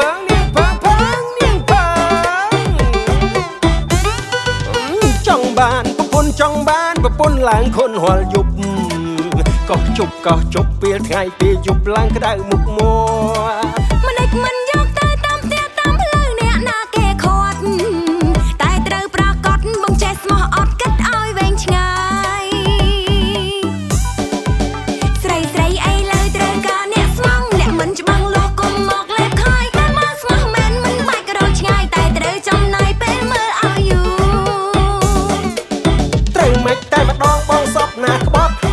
ពងនាងពងពងនាងពងចង់បានប្រពន្ធចង់បានប្រពន្ធឡើងខុនហល់យប់កោះជប់កោះជប់ពេលថ្ងៃពេលយប់ឡើងក្តៅមុខមក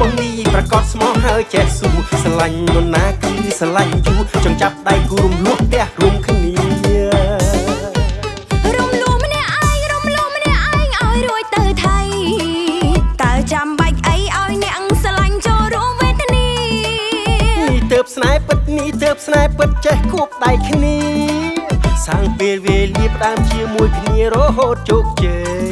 ងមីប្រកាសស្មោះហើយចេះស៊ូស្រឡាញ់នរណាគឺស្រឡាញ់យូរចង់ចាប់ដៃគូរំលោះផ្ទះរួមគ្នារំលូម្នាក់ឯងរំលូម្នាក់ឯងឲ្យរួចទៅថៃតើចាំបាច់អីឲ្យអ្នកស្រឡាញ់ចូលរួមវេទនានេះទៅបស្នេហ៍ពិតនេះទៅបស្នេហ៍ពិតចេះគួបដៃគ្នាសាងពេលវេលាផ្ដើមជាមួយគ្នារហូតជោគជ័យ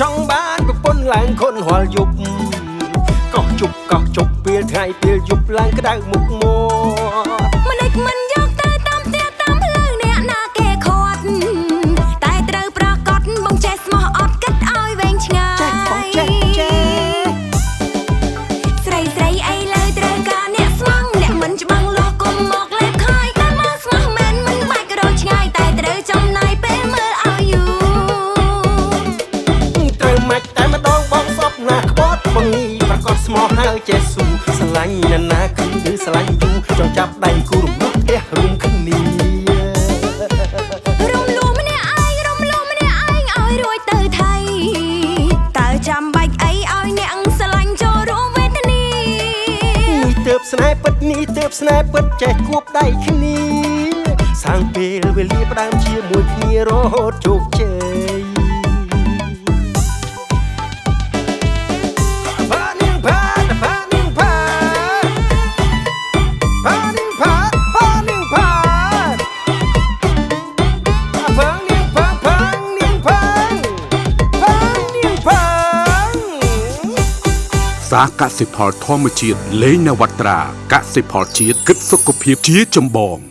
ចង់បានប្រពន្ធឡើងខុនរាល់យប់ក៏ជប់ក៏ជប់ពេលថ្ងៃពេលយប់ឡើងក្តៅមុខមួ បត់បងនេះប្រកាសស្មោះហើយចេះស៊ូស្រឡាញ់នរណាគឺស្រឡាញ់យូរចង់ចាប់ដៃគូរំលោះផ្ទះរួមគ្នារំលូម្នាក់ឯងរំលូម្នាក់ឯងឲ្យរួចទៅថៃតើចាំបាច់អីឲ្យអ្នកស្រឡាញ់ចូលរួមវេទនានេះទៅបស្នេហ៍ពិតនេះទៅបស្នេហ៍ពិតចេះគួបដៃគ្នាសាងពេលវេលាផ្ដើមជាមួយគ្នារហូតជោគជ័យ សាកសិផលធម្មជាតិលេងនវត្រាកសិផលជាតិគិតសុខភាពជាចម្បង